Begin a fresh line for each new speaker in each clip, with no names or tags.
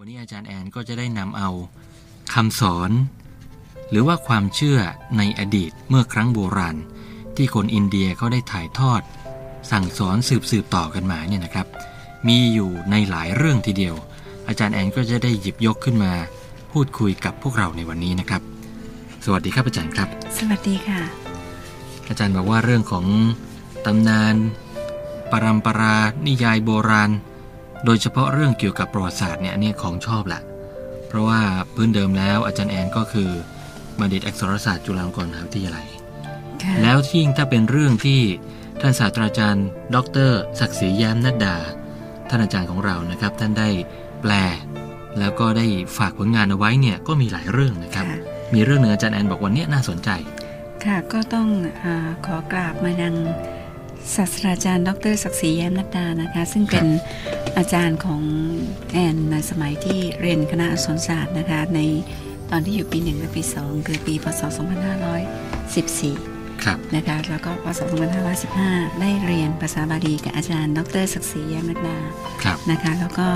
วันนี้อาจารย์แอนก็จะได้นำเอาคำสอน หรือว่าความเชื่อในอดีตเมื่อครั้งโบราณ ที่คนอินเดียเขาได้ถ่ายทอด สั่งสอนสืบสืบต่อกันมาเนี่ยนะครับ มีอยู่ในหลายเรื่องทีเดียว อาจารย์แอนก็จะได้หยิบยกขึ้นมา พูดคุยกับพวกเราในวันนี้นะครับ สวัสดีครับอาจารย์ครับ
สวัสดีค่ะ
อาจารย์บอกว่าเรื่องของตำนานปรัมปรานิยายโบราณ โดยเฉพาะเรื่องเกี่ยวกับประวัติศาสตร์เนี่ยอันนี่ของชอบแหละเพราะว่าพื้นเดิมแล้วอาจารย์แอนก็คือบัณฑิตอักษรศาสตร์จุฬาลงกรณ์มหาวิทยาลัย
ค่ะ
แล้วที่ยิ่งถ้าเป็นเรื่องที่ท่านศาสตราจารย์ ดรศักดิ์ศรีแย้มนัดดา ท่านอาจารย์ของเรานะครับ ท่านได้แปล แล้วก็ได้ฝากผลงานเอาไว้เนี่ยก็มีหลายเรื่องนะครับ
ค่ะ
มีเรื่องหนึ่งอาจารย์แอนบอกวันนี้น่าสนใจ
ค่ะก็ต้องอาขอกราบมายังศาสตราจารย์ ดรศักดิ์ศรีแย้มนัดดานะคะ ซึ่งเป็น อาจารย์ของแอนในสมัยที่เรียนคณะอักษรศาสตร์นะคะ ในตอนที่อยู่ปีหนึ่งและปีสองคือปีพศ 2514
ครับ
นะคะแล้วก็พศ 2515 ได้เรียนภาษาบาลีกับอาจารย์ ดรศักดิ์ศรีแย้มนัดดา
ครับ
นะคะแล้วก็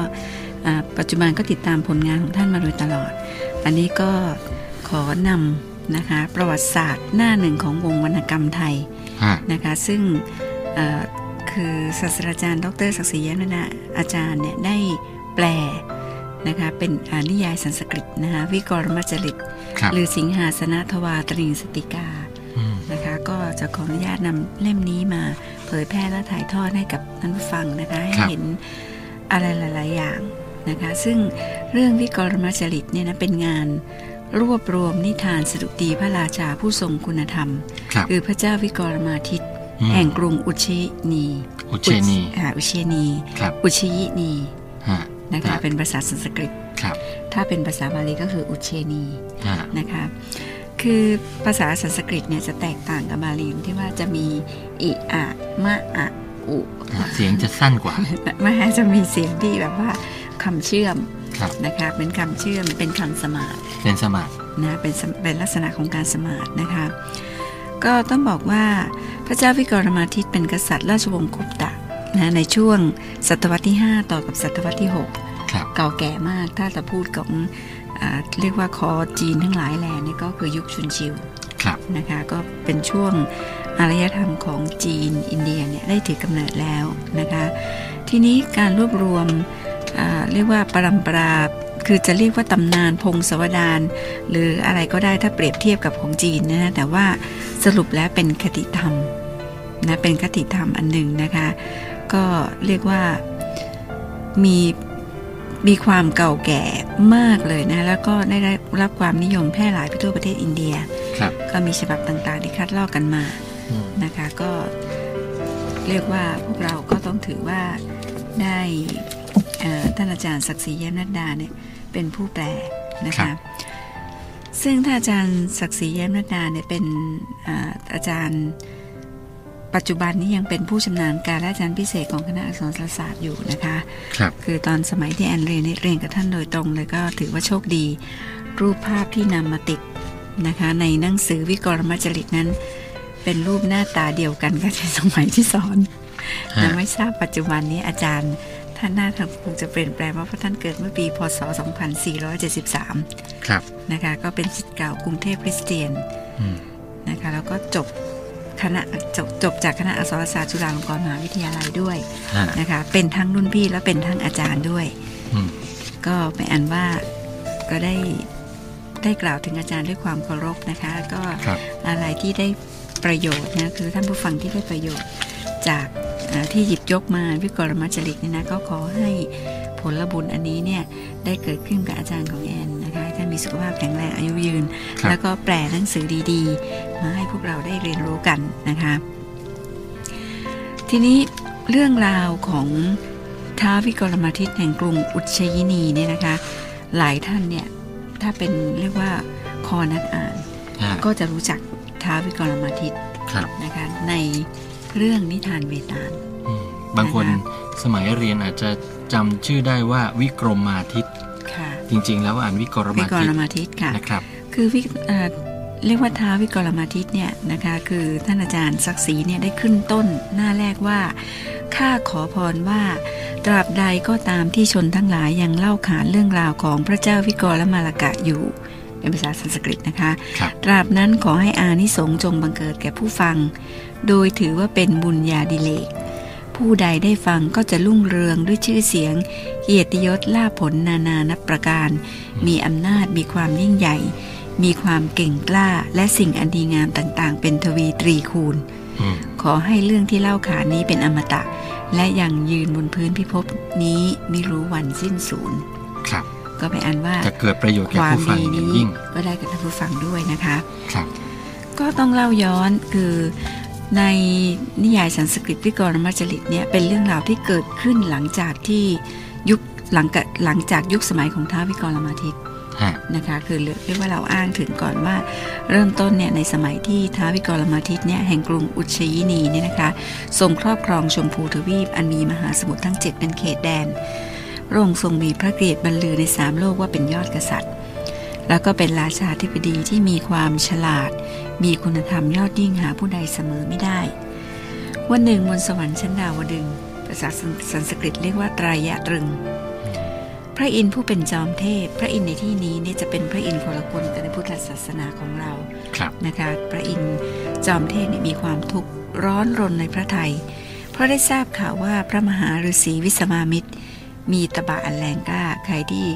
อ่าปัจจุบันก็ติดตามผลงานของท่านมาโดยตลอด อันนี้ก็ขอนำนะคะประวัติศาสตร์หน้าหนึ่งของวงวรรณกรรมไทย
ฮะ
นะคะซึ่งเอ่อ คือศาสตราจารย์ ดรศักดิ์ศรีแย้มนาอาจารย์เนี่ยได้แปลนะคะเป็นอ่านิยายสันสกฤตนะคะวิกรมจริต
ครับ
หรือสิงหาสนทวาตริงสติกา
อืม
นะคะก็จะขออนุญาตนำเล่มนี้มาเผยแพร่และถ่ายทอดให้กับท่านผู้ฟังนะคะให้
ครับ
เห็นอะไรหลาย ๆ อย่างนะคะซึ่งเรื่องวิกรมจริตเนี่ยนะเป็นงานรวบรวมนิทานสดุดีพระราชาผู้ทรงคุณธรรม
ครับ
คือพระเจ้าวิกรมาทิต
อืม
แห่งกรุงอุเชนี
อุเชนี
อ่าอุเชนี
ครับ
อุชยินี
ฮะ
นะคะ
ฮะ
เป็นภาษาสันสกฤต
ครับ
ถ้าเป็นภาษาบาลีก็คืออุเชนี
ฮะ
นะคะคือภาษาสันสกฤตเนี่ยจะแตกต่างกับบาลีตรงที่ว่าจะมีอิอะมะอะอุ
ฮะเสียงจะสั้นกว่า
ไม่ให้จะมีเสียงที่แบบว่าคำเชื่อม
ครับ
นะคะเป็นคำเชื่อมเป็นคำสมาธิ
เป็นสมัคร
นะเป็นสมเป็นลักษณะของการสมาธินะคะ ก็ต้องบอกว่าพระเจ้าวิกรมาทิตเป็นกษัตริย์ราชวงศ์กุปตะนะในช่วงศตวรรษที่ 5 ต่อกับศตวรรษที่6
ครับ
เก่าแก่มากถ้าจะพูดของอาเรียกว่าคอจีนทั้งหลายแหล่นี่ก็คือยุคชุนชิว
ครับ
นะคะก็เป็นช่วงอารยธรรมของจีนอินเดียเนี่ยได้ถือกำเนิดแล้วนะคะทีนี้การรวบรวมอ่าเรียกว่าปรัมปรา คือจะเรียกว่าตำนานพงศาวดารหรืออะไรก็ได้ถ้าเปรียบเทียบกับของจีนนะฮะแต่ว่าสรุปแล้วเป็นคติธรรมนะเป็นคติธรรมอันหนึ่งนะคะ ก็เรียกว่ามีมีความเก่าแก่มากเลยนะ แล้วก็ได้รับความนิยมแพร่หลายไปทั่วประเทศอินเดีย
ครับ
ก็มีฉบับต่างๆ ที่คัดลอกกันมา
อืม
นะคะก็เรียกว่าพวกเราก็ต้องถือว่าได้เอ่อ ท่านอาจารย์ศักดิ์ศรีแย้มนัดดาเนี่ยเป็นผู้แปลนะคะซึ่งท่านอาจารย์ศักดิ์ศรีแย้มนัดดาเนี่ยเป็นอ่าอาจารย์ปัจจุบันนี้ยังเป็นผู้ชำนาญการและอาจารย์พิเศษของคณะอักษรศาสตร์อยู่นะคะ
ครับ
คือตอนสมัยที่แอนเรียนเนี่ยเรียนกับท่านโดยตรงเลยก็ถือว่าโชคดี รูปภาพที่นำมาติดนะคะในหนังสือวิกรมจริตนั้น เป็นรูปหน้าตาเดียวกันกับในสมัยที่สอน
ฮะ
แต่ไม่ทราบปัจจุบันนี้อาจารย์ ท่านน่าจะคงจะเปลี่ยนแปลงเพราะว่าท่านเกิดเมื่อปี พศ 2473
ครับ
นะคะ ก็เป็นศิษย์เก่ากรุงเทพคริสเตียน
อืม
นะคะ แล้วก็จบคณะจบจบจากคณะอักษรศาสตร์จุฬาลงกรณ์มหาวิทยาลัยด้วย
ฮะ
นะคะ เป็นทั้งรุ่นพี่และเป็นทั้งอาจารย์ด้วย
อืม
ก็ไม่อันว่าก็ได้ได้กล่าวถึงอาจารย์ด้วยความเคารพนะคะ ก็
ครับ
อะไรที่ได้ประโยชน์นะคือท่านผู้ฟังที่ได้ประโยชน์จากอ่า ที่หยิบยกมาวิกรมจริตเนี่ยนะก็ขอให้ผลบุญอันนี้เนี่ยได้เกิดขึ้นกับอาจารย์ของแอนนะคะให้ท่านมีสุขภาพแข็งแรงอายุยืน
ครับ
แล้วก็แปลหนังสือดีๆ มาให้พวกเราได้เรียนรู้กันนะคะ ทีนี้เรื่องราวของท้าววิกรมาทิตแห่งกรุงอุชยินีเนี่ยนะคะ หลายท่านเนี่ยถ้าเป็นเรียกว่าคอนักอ่าน
ฮะ
ก็จะรู้จักท้าววิกรมาทิต
ครับ
นะคะใน เรื่องนิทานเวตาล
อืมบางคน
นะคะ
สมัยเรียนอาจจะจำชื่อได้ว่าวิกรมมาทิต
ค่ะ
จริงๆ แล้วอ่านวิกร
วิ
มากทิต
รมาทิตค่ะ
นะครับ
คือวิเอ่อเรียกว่าท้าววิกรมาทิตเนี่ยนะคะคือท่านอาจารย์ศักดิ์ศรีเนี่ยได้ขึ้นต้นหน้าแรกว่าข้าขอพรว่า ตราบใดก็ตามที่ชนทั้งหลายยังเล่าขานเรื่องราวของพระเจ้าวิกรและมาลกะอยู่ เป็นภาษาสันสกฤตนะคะ
ครับ
ตราบนั้นขอให้อานิสงส์จงบังเกิดแก่ผู้ฟัง โดยถือว่าเป็นบุญญาดิเลก ผู้ใดได้ฟังก็จะรุ่งเรืองด้วยชื่อเสียง เกียรติยศล่าภผลนานานับประการ มีอำนาจมีความยิ่งใหญ่ มีความเก่งกล้าและสิ่งอันดีงามต่างๆ เป็นทวีตรีคูณ
อืม
ขอให้เรื่องที่เล่าขานนี้เป็นอมตะ และยังยืนบนพื้นพิภพนี้ไม่รู้วันสิ้นสูญ
ครับ
ก็ไปอันว่า
จะเกิดประโยชน์
ค
แก่
วาม
ผู้ฟัง
ดี
อย่าง
นี้
ยิ่ง
ก็ได้กับท่านผู้ฟังด้วยนะคะ
ครับ
ก็ต้องเล่าย้อนคือในนิยายสันสกฤตวิกรมัจจริตเนี่ยเป็นเรื่องราวที่เกิดขึ้นหลังจากที่ยุคหลังกับหลังจากยุคสมัยของท้าววิกรมาทิตย์
ฮะ
นะคะคือเรียกว่าเราอ้างถึงก่อนว่า เริ่มต้นเนี่ยในสมัยที่ท้าววิกรมาทิตย์เนี่ยแห่งกรุงอุชยินีเนี่ยนะคะทรงครอบครองชมพูทวีปอันมีมหาสมุทรทั้ง 7 เป็นเขตแดนพ ระองค์ทรงมีพระเกียรติบรรลือในสามโลกว่าเป็นยอดกษัตริย์ แล้วก็เป็นราชาธิบดีที่มีความฉลาด มีคุณธรรมยอดยิ่งหาผู้ใดเสมอไม่ได้ วันหนึ่งบนสวรรค์ชั้นดาวดึงส์ภาษาสันสกฤตเรียกว่าไตรยะตรึง พระอินทร์ผู้เป็นจอมเทพ พระอินทร์ในที่นี้เนี่ยจะเป็นพระอินทร์คนละคนกับในพุทธศาสนาของเรา
ครับ
นะคะพระอินทร์จอมเทพเนี่ยมีความทุกข์ร้อนรนในพระไทย เพราะได้ทราบข่าวว่าพระมหาฤาษีวิสมามิตร มีตบะอันแรงกล้า ใครที่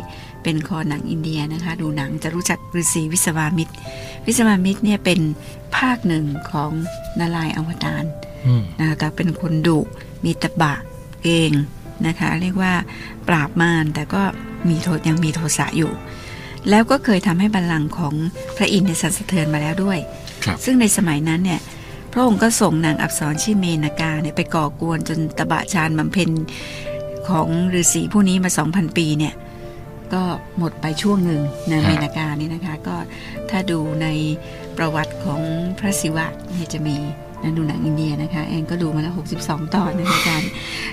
เป็นคอหนังอินเดียนะคะ ดูหนังจะรู้จักฤาษีวิสมามิตร วิสมามิตรเนี่ยเป็นภาคหนึ่งของนารายณ์อวตาร
อืม
นะคะแต่เป็นคนดุมีตบะเองนะคะ เรียกว่าปราบมารแต่ก็มีโทษยังมีโทสะอยู่ แล้วก็เคยทำให้บัลลังก์ของพระอินทร์ในยสั่นสะเทือนมาแล้วด้วย
ครับ
ซึ่งในสมัยนั้นเนี่ยพระองค์ก็ส่งนางอับสรชื่อเมนากาเนี่ยไปก่อกวนจนตบะชานบำเพ็ญ ของฤาษีผู้นี้มา 2,000 ปีเนี่ย ก็หมดไปช่วงหนึ่งนะ
ฮะ
เมนากานี่นะคะ ก็ถ้าดูในประวัติของพระศิวะเนี่ยจะมี นะดูหนังอินเดียนะคะ แอนก็ดูมาแล้ว 62 ตอนนะคะอาจารย์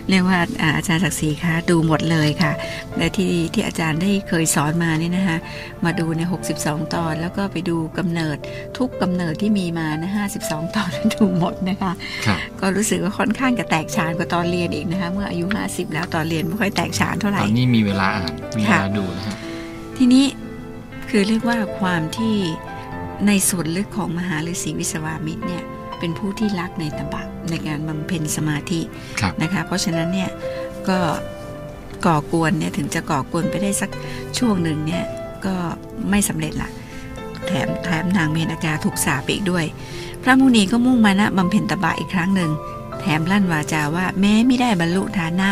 เรียกว่าอ่าอาจารย์ศักดิ์ศรีคะดูหมดเลยค่ะและที่ที่อาจารย์ได้เคยสอนมาเนี่ยนะคะ มาดูใน 62 ตอน แล้วก็ไปดูกำเนิดทุกกำเนิดที่มีมานะ52 ตอนดูหมดนะคะ
ครับ
ก็รู้สึกว่าค่อนข้างจะแตกฉานกว่าตอนเรียนอีกนะคะ เมื่ออายุ 50 แล้วตอนเรียนไม่ค่อยแตกฉานเท่าไห
ต
ร่
อนนี้มีเวลาอ่านมีเว
ค่ะ
ลาดูนะฮะ
ทีนี้คือเรียกว่าความที่ในส่วนลึกของมหาฤาษีวิศวามิตรเนี่ย เป็นผู้ที่รักในตบะในการบำเพ็ญสมาธิ
ครับ
นะคะ เพราะฉะนั้นเนี่ยก็ก่อกวนเนี่ยถึงจะก่อกวนไปได้สักช่วงหนึ่งเนี่ยก็ไม่สำเร็จละแถมแถมนางเมนากาถูกสาปอีกด้วย พระมุนีก็มุ่งมานะบำเพ็ญตบะอีกครั้งหนึ่งแถมลั่นวาจาว่าแม้ไม่ได้บรรลุฐานะ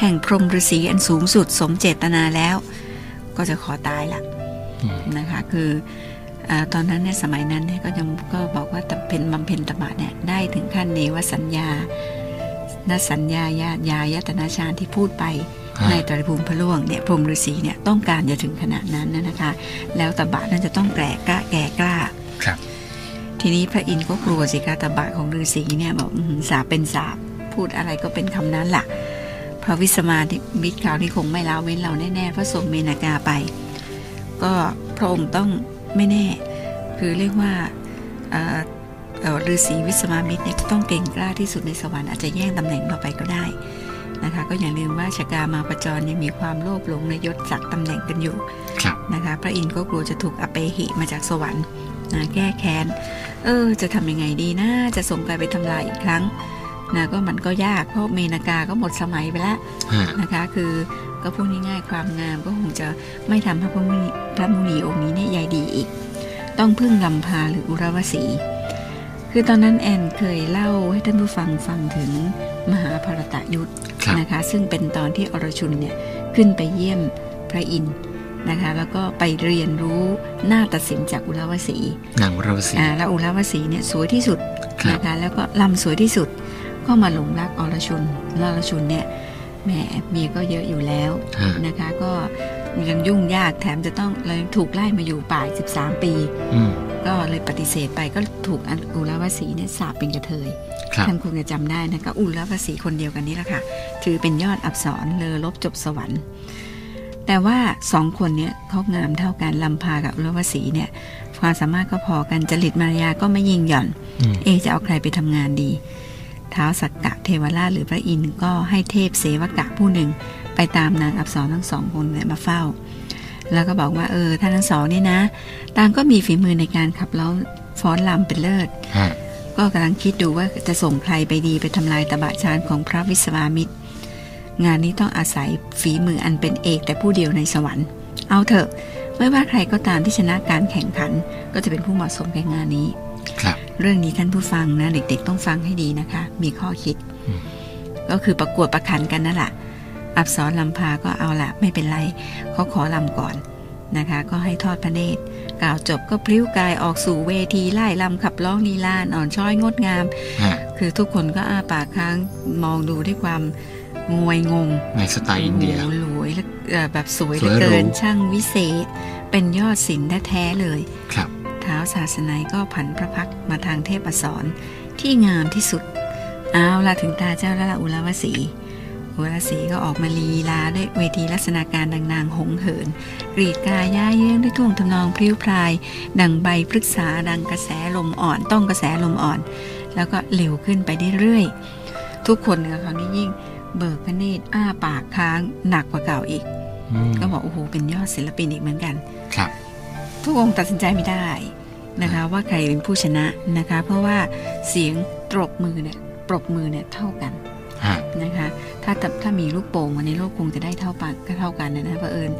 แห่งพรหมฤาษีอันสูงสุดสมเจตนาแล้ว ก็จะขอตายละ
อืม
นะคะ คืออา ตอนนั้นเนี่ยสมัยนั้นเนี่ยก็ยังก็บอกว่าแต่เป็นบำเพ็ญตบะเนี่ยได้ถึงขั้นเนวสัญญานสัญญายายายตนาชาญที่พูดไป
ฮะ
ในตริภูมิพระล่วงเนี่ยพรหมฤาษีเนี่ยต้องการจะถึงขนาดนั้นนะนะคะ แล้วตบะนั้นจะต้องแก่กล้าแก่กล้า
ครับ
ทีนี้พระอินทร์ก็กลัวสิคะตบะของฤาษีเนี่ยบอกอื้อหือสาปเป็นสาปพูดอะไรก็เป็นคำนั้นล่ะพระวิสมาธิมิตรคราวนี้คงไม่ละเว้นเราแน่ๆเพราะส่งเมนากาไป ก็พระองค์ต้อง ไม่แน่ คือเรียกว่าเอ่อเอ่อฤาษีวิสมามิตรเนี่ยต้องเก่งกล้าที่สุดในสวรรค์อาจจะแย่งตำแหน่งเราไปก็ได้นะคะก็อย่าลืมว่าชกามาประจรยังมีความโลภหลงในยศศักดิ์ตำแหน่งกันอยู่
ครับ
นะคะพระอินทร์ก็กลัวจะถูกอเปหิมาจากสวรรค์นะแก้แค้น เออ จะทำยังไงดีนะ จะส่งใครไปทำลายอีกครั้งนะก็มันก็ยากเพราะเมนากาก็หมดสมัยไปแล้ว
ฮะ
นะคะ คือ ก็พูดง่ายๆความงามก็คงจะไม่ทำให้พระมุนีพระมุนีองค์นี้เนี่ยใยดีอีก ต้องพึ่งลำพาหรืออุรวสีคือตอนนั้นแอนเคยเล่าให้ท่านผู้ฟังฟังถึงมหาภารตยุทธ
ครับ
นะคะ ซึ่งเป็นตอนที่อรชุนเนี่ยขึ้นไปเยี่ยมพระอินทร์นะคะ แล้วก็ไปเรียนรู้หน้าตัดสินจากอุรวสี
นางวรวสี
อ่าแล้วอุรวสีเนี่ยสวยที่สุด
ครับ
นะคะแล้วก็ลำสวยที่สุดก็มาหลงรักอรชุนแล้วอรชุนเนี่ย แหมเมียก็เยอะอยู่แล้ว
ฮะ
นะคะ ก็ยังยุ่งยากแถมจะต้องเลยถูกไล่มาอยู่ป่าอีก13 ปี
อืม
ก็เลยปฏิเสธไปก็ถูกอุรวสีเนี่ยสาปเป็นกระเทย
ครับ
ท่านคงจะจำได้นะก็อุลภาษีคนเดียวกันนี้แหละค่ะ ถือเป็นยอดอักษรเลอลบจบสวรรค์ แต่ว่าสองคนเนี้ยเขางามเท่ากันลำพากับอุลภาษีเนี่ย ความสามารถก็พอกันจริตมารยาก็ไม่ยิงหย่อน
อืม
เอะจะเอาใครไปทำงานดี ท้าวสักกะเทวราชหรือพระอินทร์ก็ให้เทพเสวกะผู้หนึ่ง ไปตามนางอับสรทั้งสองคนเนี่ยมาเฝ้า แล้วก็บอกว่าเออท่านทั้งสองนี่นะต่างก็มีฝีมือในการขับร้องฟ้อนลำเป็นเลิศ
ฮะ
ก็กำลังคิดดูว่าจะส่งใครไปดีไปทำลายตบะชานของพระวิศวามิตร งานนี้ต้องอาศัยฝีมืออันเป็นเอกแต่ผู้เดียวในสวรรค์ เอาเถอะไม่ว่าใครก็ตามที่ชนะการแข่งขัน ก็จะเป็นผู้เหมาะสมแก่งานนี้
ครับ
เรื่องนี้ท่านผู้ฟังนะ เด็ก ๆ ต้องฟังให้ดีนะคะ มีข้อคิด
อืม
ก็คือประกวดประคันกันนั่นแหละอับสรลำพาก็เอาละไม่เป็นไรเขาขอลำก่อนนะคะ ก็ให้ทอดพระเนตรกล่าวจบก็พลิ้วกายออกสู่เวทีไล่ลำขับร้องลีลาอ่อนช้อยงดงาม
ฮะ
คือทุกคนก็อ้าปากค้างมองดูด้วยความงวยงง
ในสไตล์อินเดีย
โอ้โหหลวยและเอ่อแบบสวยเห
ส
ลื
วย
อ
หรู
เกินช่างวิเศษ เป็นยอดศิลป์แท้ๆเลย
ครับ
เท้าวศาสนัยก็ผันพระพักตร์มาทางเทพอัสรที่งามที่สุด เอาละถึงตาเจ้าละละอุลาวสีอุลาวสีก็ออกมาลีลาด้วยเวทีลักษณะการดังนางหงเหิน กรีดกายย่าเยื้องด้วยท่วงทำนองพริ้วพราย ดังใบพฤกษาดังกระแสลมอ่อน ต้องกระแสลมอ่อน แล้วก็เร็วขึ้นไปเรื่อยๆทุกคนกับเขานี่ยิ่งเบิกพระเนตรอ้าปากค้างหนักกว่าเก่าอีก
อืม
ก็บอกโอ้โหเป็นยอดศิลปินอีกเหมือนกัน
ครับ
ทุกองค์ตัดสินใจไม่ได้ นะคะว่าใครเป็นผู้ชนะนะคะ เพราะว่าเสียงตรบมือเนี่ยปรบมือเนี่ยเท่ากัน
ฮะ
นะคะถ้าถ้าถ้ามีลูกโป่งวันในโลกคงจะได้เท่าปากก็เท่ากันนะนะเพราะเอิญ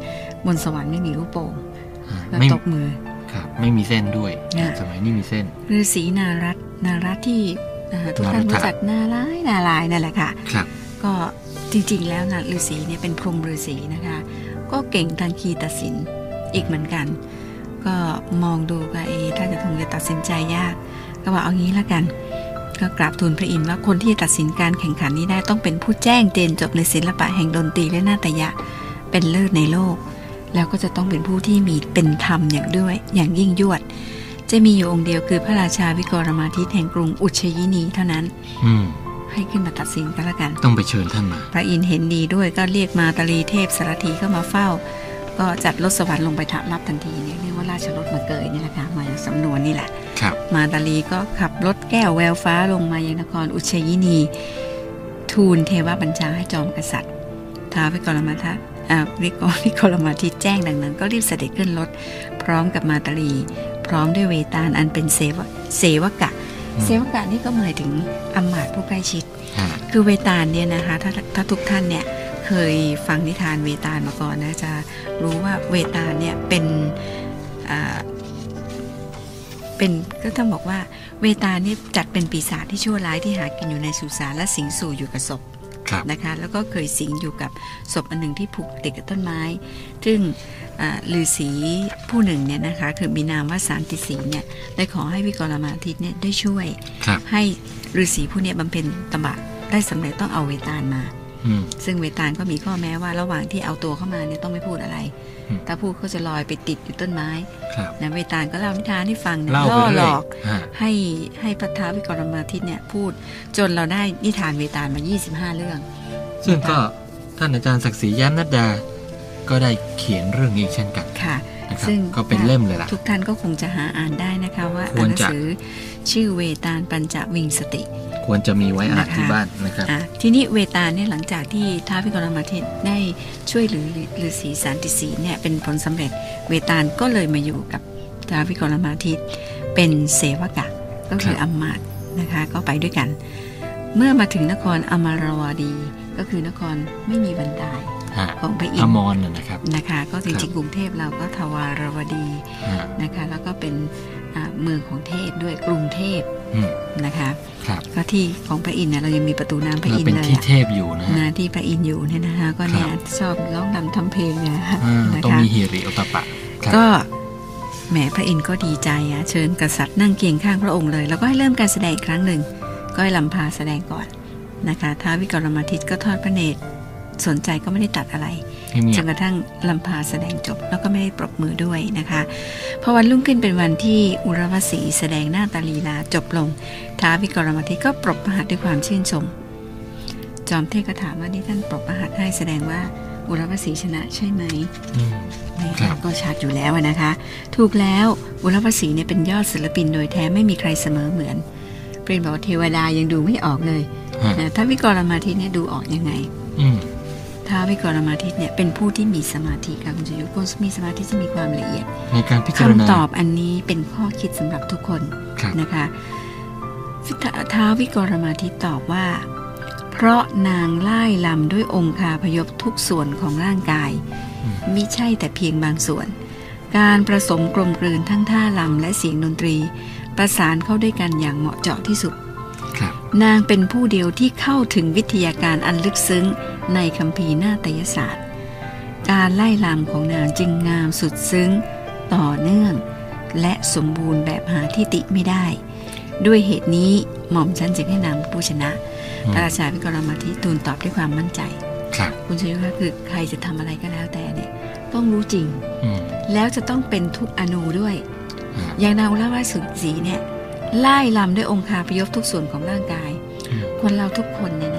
บนสวรรค์ไม่มีลูกโป่ง
ฮะ
แล้ว
ไม่
ตบมือ
ครับไม่มีเส้นด้วย
เนี่ย
สมัยนี้มีเส้น
ฤาษีนารัตน์นารัตน์ที่นะคะทุกท่าน
นารัตน์
รู้จักนาลายนาลายนั่นแหละค่ะ
ครับ
ก็จริงๆ แล้วนะฤาษีเนี่ยเป็นพรหมฤาษีนะคะ ก็เก่งทางคีตศิลป์อีกเหมือนกัน ก็มองดูก็เอะถ้าจะคงจะตัดสินใจยาก ก็ว่าเอางี้ละกัน ก็กราบทูลพระอินทร์ว่าคนที่จะตัดสินการแข่งขันนี้ได้ต้องเป็นผู้แจ้งเจนจบในศิลปะแห่งดนตรีและนาฏยะเป็นเลิศในโลก แล้วก็จะต้องเป็นผู้ที่มีเป็นธรรมอย่างด้วยอย่างยิ่งยวด จะมีอยู่องค์เดียวคือพระราชาวิกรมาทิตแห่งกรุงอุชยินีเท่านั้น
อืม
ให้ขึ้นมาตัดสินกันละกัน
ต้องไปเชิญท่านมา
พระอินทร์เห็นดีด้วยก็เรียกมาตาลีเทพสารถีเข้ามาเฝ้า ก็จัดรถสวรรค์ลงไปทับรับทันทีเนี่ยเรียกว่าราชรถมาเกยนี่แหละค่ะมาจากสำนวนนี่แหละ
ครับ
มาตาลีก็ขับรถแก้วแววฟ้าลงมายังนครอุชยินี ทูลเทวบัญชาให้จอมกษัตริย์ท้าววิกรมาทัตอ่าวิกรวิกรมาทิตแจ้งดังนั้น ก็รีบเสด็จขึ้นรถพร้อมกับมาตาลี พร้อมด้วยเวตาลอันเป็นเสวะเสวกะ
อืม
เสวกะนี่ก็หมายถึงอำมาตย์ผู้ใกล้ชิด
ฮะ
คือเวตาลเนี่ยนะคะถ้าถ้าทุกท่านเนี่ย เคยฟังนิทานเวตาลมาก่อนนะจะรู้ว่าเวตาลเนี่ยเป็นอ่าเป็นก็ต้องบอกว่าเวตาลเนี่ยจัดเป็นปีศาจที่ชั่วร้ายที่หากินอยู่ในสุสานและสิงสู่อยู่กับศพ
ครับ
นะคะแล้วก็เคยสิงอยู่กับศพอันหนึ่งที่ผูกติดกับต้นไม้ ซึ่งอ่าฤาษีผู้หนึ่งเนี่ยนะคะคือมีนามว่าสารติสีเนี่ยได้ขอให้วิกรมาทิตเนี่ยได้ช่วย
ครับ
ให้ฤาษีผู้เนี้บำเพ็ญตบะได้สำเร็จต้องเอาเวตาลมา
อืม
ซึ่งเวตาลก็มีข้อแม้ว่าระหว่างที่เอาตัวเข้ามาเนี่ยต้องไม่พูดอะไร
อืม
ถ้าพูดก็จะลอยไปติดอยู่ต้นไม้
ครับ
นะเวตาลก็เล่านิทานให้ฟังนะ
เล่า
ล่อ
ไป
หล
เรื่อย
อก
ฮะ
ให้ให้พระท้าววิกรมาทิตเนี่ยพูดจนเราได้นิทานเวตาลมา 25 เรื่อง
ซึ่งก็ท่านอาจารย์ศักดิ์ศรีแย้มนัดดา ก็ได้เขียนเรื่องนี้เช่นกัน
ค่ะ
นะครับ
ซึ่ง
ก็เป็นเล่มเลยล่ะ
ทุกท่านก็คงจะหาอ่านได้นะคะว่า
ควร
หนัง
จะ
สือชื่อเวตาลปัญจวิงสติ
ควรจะมีไว้อ่าน
นะคะ
ที่บ้านนะครับ
อะทีนี้เวตาลเนี่ยหลังจากที่ท้าววิกรมาทิตได้ช่วยเหลือฤาษีสันติสีเนี่ยเป็นผลสำเร็จเวตาลก็เลยมาอยู่กับท้าววิกรมาทิตเป็นเสวกะก็คือ
ครับ
อำมาตย์นะคะก็ไปด้วยกัน เมื่อมาถึงนครอมรวดีก็คือนครไม่มีบรรดาย
ฮะ
ของพระอิ
อน
ท
ม
ร์
รน่ะนะครับ
นะคะ ก็จ
ครั
ริง
บ
ๆกรุงเทพเราก็ทวารวดี
ฮะ
นะคะ แล้วก็เป็นอ่าเมืองของเทพด้วยกรุงเทพ
อืม
นะคะ
ครับ
ก็ที่ของพระอินทร์เนี่ยเรายังมีประตูน้ำพระ
เรา
อินท
เป็น
ร์เลย
ที่
อะ
เทพอยู่นะฮะ
นะที่พระอินทร์อยู่เนี่ยนะคะก็เนี่ย
ครับ
ชอบร้องนำทำเพลงเนี่ยนะคะ
อ่า
นะ
ต้อง
คะ
มีฮิริโอตปปะครับ
ก็แหมพระอินทร์ก็ดีใจอะเชิญกษัตริย์นั่งเคียงข้างพระองค์เลย แล้วก็ให้เริ่มการแสดงอีกครั้งหนึ่ง ก็ให้ลำพาแสดงก่อนนะคะท้าววิกรมาทิตก็ทอดพระเนตรสนใจก็ไม่ได้ตัดอะไร
เงี
จ
ย
น
บ
กระทั่งลำพาแสดงจบแล้วก็ไม่ได้ปรบมือด้วยนะคะพอวันรุ่งขึ้นเป็นวันที่อุรวสีแสดงหน้าตาลีลาจบลง ท้าววิกรมาทิตก็ปรบประหัตถ์ด้วยความชื่นชม จอมเทพก็ถามว่านี่ท่านปรบประหัตถ์ให้แสดงว่าอุรวสีชนะใช่ไหม
ๆอืม
ไม่
ครั
ค่ะ
บ
ก็ชัดอยู่แล้วอะนะคะ ถูกแล้วอุรวสีเนี่ยเป็นยอดศิลปินโดยแท้ไม่มีใครเสมอเหมือนเปรนบอกว่าเทวดายังดูไม่ออกเลย
ฮะ
นะถ้าวิกรมาทิตเนี่ยดูออกยังไง
อืม
ท้าววิกรมาทิตเนี่ยเป็นผู้ที่มีสมาธิค่ะคุณชยุทธคนมีสมาธิจะมีความละเอียด
ในการพิจารณา
คำตอบอันนี้เป็นข้อคิดสำหรับทุกคน
ครับ
นะคะท้าววิกรมาทิตตอบว่า เพราะนางไล่ลำด้วยองคาพยพทุกส่วนของร่างกาย
อืม
มิใช่แต่เพียงบางส่วน การประสมกลมกลืนทั้งท่าลำและเสียงดนตรี ประสานเข้าด้วยกันอย่างเหมาะเจาะที่สุด
ครับ
นางเป็นผู้เดียวที่เข้าถึงวิทยาการอันลึกซึ้ง ในคัมภีร์นาฏยศาสตร์ การไล่ลำของนางจึงงามสุดซึ้ง ต่อเนื่อง และสมบูรณ์แบบหาที่ติไม่ได้ ด้วยเหตุนี้หม่อมฉันจึงให้นางเป็นผู้ชนะ
อืม
พระราชาวิกรมาธิทูลตอบด้วยความมั่นใจ
ครับ
คุณชยุทธคะคือใครจะทำอะไรก็แล้วแต่เนี่ยต้องรู้จริง
อืม
แล้วจะต้องเป็นทุกอนูด้วย
อ่า
อย่างนางอุลาวาสุสีเนี่ยไล่ลำด้วยองคาพยพทุกส่วนของร่างกาย
อืม
คนเราทุกคนเนี่ย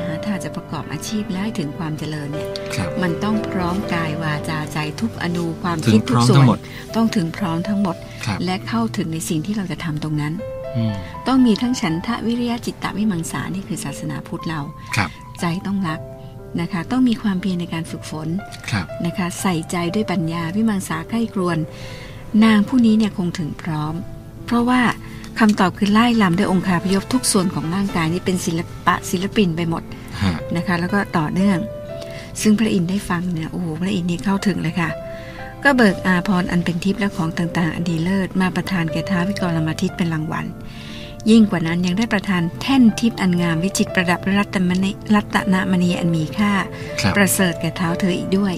อบอาชีพและให้ถึงความเจริญเนี่ย
ครับ
มันต้องพร้อมกายวาจาใจทุกอนูความ
ถึง
คิดทุ
พร้
ก
อม
ส่
ทั้
วน
งหมด
ต้องถึงพร้อมทั้งหมด
ครับ
และเข้าถึงในสิ่งที่เราจะทำตรงนั้น
อืม
ต้องมีทั้งฉันทะวิริยะจิตตะวิมังสานี่คือศาสนาพุทธเรา
ครับ
ใจต้องรักนะคะ ต้องมีความเพียรในการฝึกฝน
ครับ
นะคะ ใส่ใจด้วยปัญญาวิมังสาใกล้ครวน นางผู้นี้เนี่ยคงถึงพร้อม เพราะว่าคำตอบคือไล่ลำด้วยองคาพยพทุกส่วนของร่างกายนี่เป็นศิลปะศิลปินไปหมด
ฮะ
นะคะ แล้วก็ต่อเนื่อง ซึ่งพระอินทร์ได้ฟังเนี่ยโอ้โหพระอินทร์นี่เข้าถึงเลยค่ะ ก็เบิกอาพรอันเป็นทิพย์และของต่างๆ อันดีเลิศมาประทานแก่ท้าววิกรมาทิตเป็นรางวัลยิ่งกว่านั้นยังได้ประทานแท่นทิพย์อันงามวิจิตรประดับด้วยรัตนมณีรัตนมณีอันมีค่า
ครับ
ประเสริฐแก่เท้าเธออีกด้วย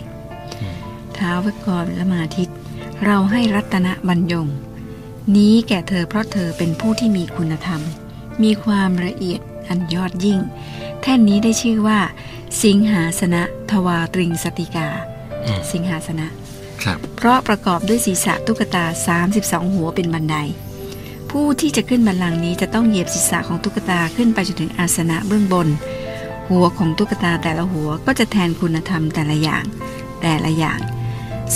อืม
เท้าววิกรละมาทิตเราให้รัตนบรรยง นี้แก่เธอเพราะเธอเป็นผู้ที่มีคุณธรรม มีความละเอียด อันยอดยิ่ง แท่นนี้ได้ชื่อว่า สิงหาสนะทวาตริงสติกา
อืม
สิงหาสนะ
ครับ
เพราะประกอบด้วยศีรษะตุ๊กตา 32 หัวเป็นบันได ผู้ที่จะขึ้นบันลังก์นี้จะต้องเหยียบศีรษะของตุ๊กตาขึ้นไปจนถึงอาสนะเบื้องบน หัวของตุ๊กตาแต่ละหัวก็จะแทนคุณธรรมแต่ละอย่าง แต่ละอย่าง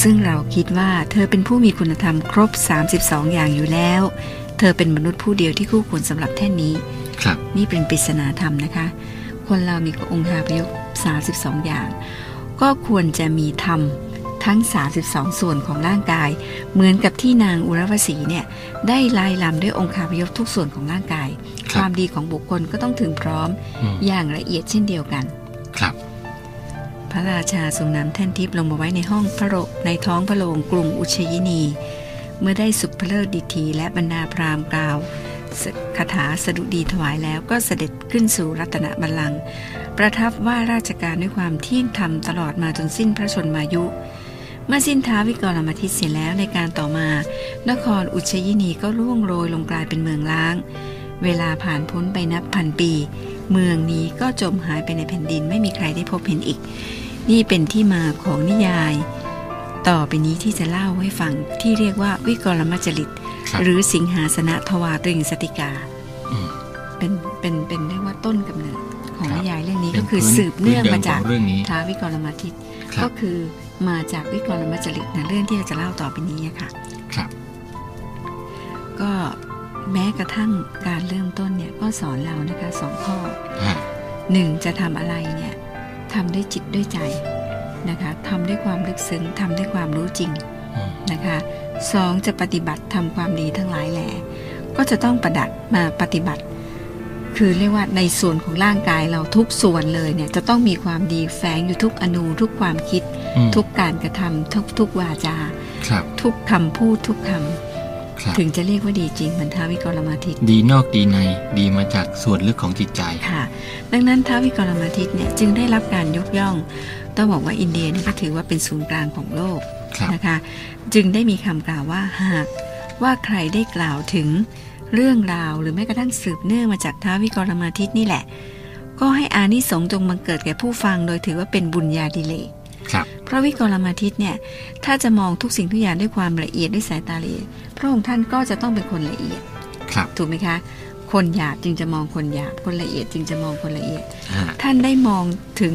ซึ่งเราคิดว่าเธอเป็นผู้มีคุณธรรมครบ 32 อย่างอยู่แล้ว เธอเป็นมนุษย์ผู้เดียวที่คู่ควรสำหรับแท่นนี้
ครับ
นี่เป็นปริศนาธรรมนะคะ คนเรามีองค์หาพยพ32 อย่าง ก็ควรจะมีธรรมทั้ง 32 ส่วนของร่างกาย เหมือนกับที่นางอุรวสีเนี่ยได้ลายลำด้วยองค์คาพยพทุกส่วนของร่างกาย
ค
ครับวามดีของบุคคลก็ต้องถึงพร้อม
อืม
อย่างละเอียดเช่นเดียวกัน
ครับ
พระราชาทรงนำแท่นทิพย์ลงมาไว้ในห้องพระโรงในท้องพระโรงกรุงอุชยินี เมื่อได้สุภเลิศดิทีและบรรดาพราหมณ์กล่าวส คาถาสดุดีถวายแล้วก็เสด็จขึ้นสู่รัตนบัลลังก์ประทับว่าราชการด้วยความเที่ยงธรรมตลอดมาจนสิ้นพระชนมายุ เมื่อสิ้นท้าวิกรมทิตเสร็จแล้วในการต่อมา นครอุชยินีก็ร่วงโรยลงกลายเป็นเมืองล้าง เวลาผ่านพ้นไปนับพันปี เมืองนี้ก็จมหายไปในแผ่นดินไม่มีใครได้พบเห็นอีก นี่เป็นที่มาของนิยาย ต่อไปนี้ที่จะเล่าให้ฟังที่เรียกว่าวิกรมจริต
ครับ
หรือสิงหาสนะทวาตริงสติกา
อืม
เป็นเป็นเป็นเรียกว่าต้นกำเนิดของ
ครับ
นิยายเรื่องนี้
เป็น
ก็คือ
พื้น
สืบเนื่อง
พื้นเดิม
มาจาก
ของเรื่องนี้
ท้าววิกรมทิต
ครับ
ก็คือมาจากวิกรมจริตนะเรื่องที่เราจะเล่าต่อไปนี้อะค่ะ
ครับ
ก็แม้กระทั่งการเริ่มต้นเนี่ยก็สอนเรานะคะสองข้อ
ฮะ
หนึ่งจะทำอะไรเนี่ยทำด้วยจิตด้วยใจ นะคะทำด้วยความลึกซึ้งทำด้วยความรู้จริง
อืม
นะคะสองจะปฏิบัติทำความดีทั้งหลายแหล่ก็จะต้องประดัดมาปฏิบัติ คือเรียกว่าในส่วนของร่างกายเราทุกส่วนเลยเนี่ยจะต้องมีความดีแฝงอยู่ทุกอนูทุกความคิด
อืม
ทุกการกระทำทุกทุกวาจา
ครับ
ทุกคำพูดทุกคำ
ครับ
ถึงจะเรียกว่าดีจริงเหมือนท้าวิกรมาทิต
ดีนอกดีในดีมาจากส่วนลึกของจิตใจ
ค่ะ ดังนั้นท้าววิกรมาทิตเนี่ยจึงได้รับการยกย่อง ต้องบอกว่าอินเดียนี่ก็ถือว่าเป็นศูนย์กลางของโลก
ครับ
นะคะ จึงได้มีคำกล่าวว่าหากว่าใครได้กล่าวถึงเรื่องราวหรือแม้กระทั่งสืบเนื่องมาจากท้าววิกรมาทิตนี่แหละ ก็ให้อานิสงส์จงบังเกิดแก่ผู้ฟังโดยถือว่าเป็นบุญญาดิเลก
ครับ
เพราะวิกรมาทิตเนี่ยถ้าจะมองทุกสิ่งทุกอย่างด้วยความละเอียดด้วยสายตาละเอียดพระองค์ท่านก็จะต้องเป็นคนละเอียด
ครับ
ถูกไหมคะ คนหยาบจึงจะมองคนหยาบคนละเอียดจึงจะมองคนละเอียด
ฮะ
ท่านได้มองถึง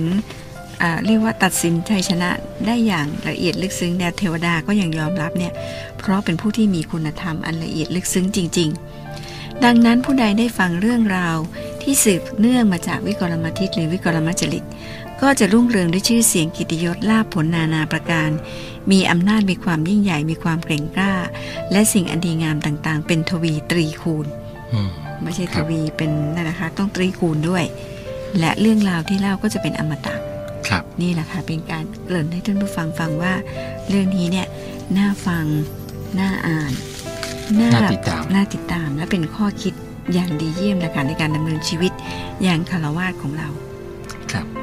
อ่าเรียกว่าตัดสินชัยชนะได้อย่างละเอียดลึกซึ้งแนวเทวดาก็ยังยอมรับเนี่ยเพราะเป็นผู้ที่มีคุณธรรมอันละเอียดลึกซึ้งจริง ๆ ดังนั้นผู้ใดได้ฟังเรื่องราวที่สืบเนื่องมาจากวิกรมทิตหรือวิกรมจริต ก็จะรุ่งเรืองด้วยชื่อเสียงกิตติยศลาภผลนานาประการ มีอำนาจมีความยิ่งใหญ่มีความเกรงกล้า และสิ่งอันดีงามต่างๆ เป็นทวีตรีคูณ
อืม
ไม่ใช่
ครั
ท
บ
วีเป็นนั่นนะคะ ต้องตรีคูณด้วย และเรื่องราวที่เล่าก็จะเป็นอมตะ
ครับ
นี่แหละค่ะเป็นการเกริ่นให้ท่านผู้ฟังฟังว่า เรื่องนี้เนี่ยน่าฟังน่าอ่าน
น่าติดตาม
น่าติดตาม และเป็นข้อคิดอย่างดีเยี่ยมนะคะในการดำเนินชีวิตอย่างคารวาสของเรา
ครับ
น